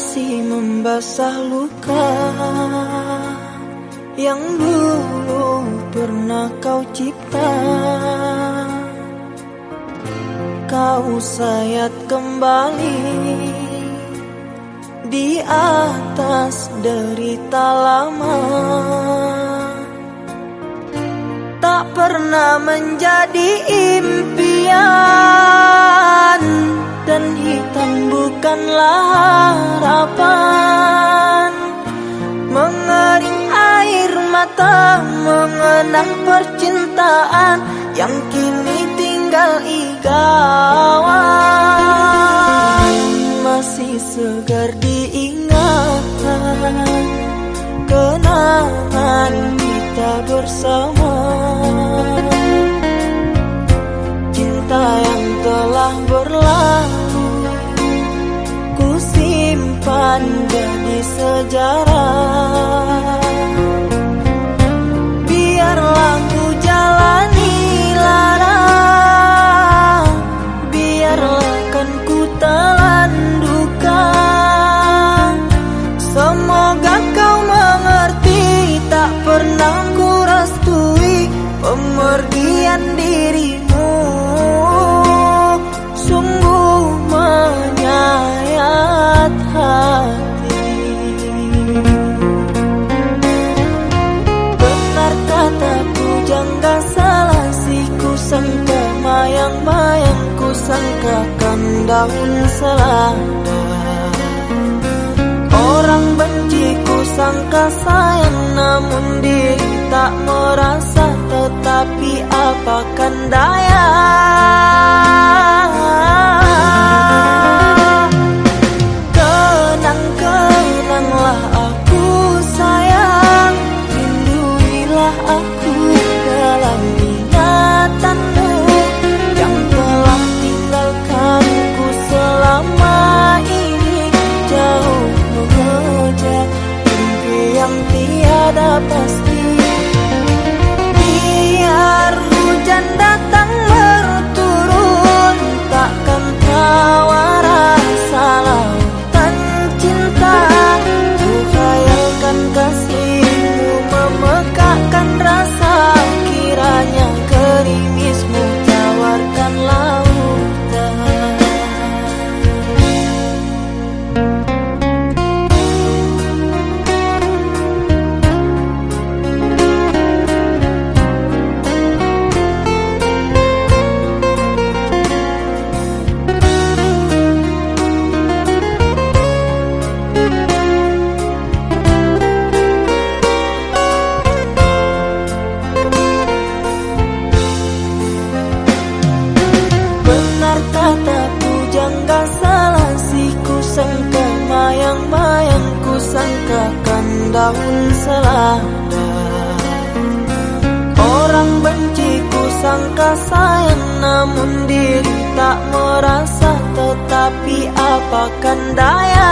masih membasah luka yang dulu pernah kau cipta. Kau sayat kembali di atas derita lama. Tak pernah menjadi impian Dan hitam bukanlah harapan. Mengering air mata mengenang percintaan Yang kini tinggal igawan Masih segar diingatan Kenangan kita bersama. Cinta yang telah berlalu Ku simpan jadi sejarah daun selada Orang benci ku sangka sayang namun diri tak merasa tetapi daun selada Orang benci ku sangka sayang namun diri tak merasa tetapi apakan daya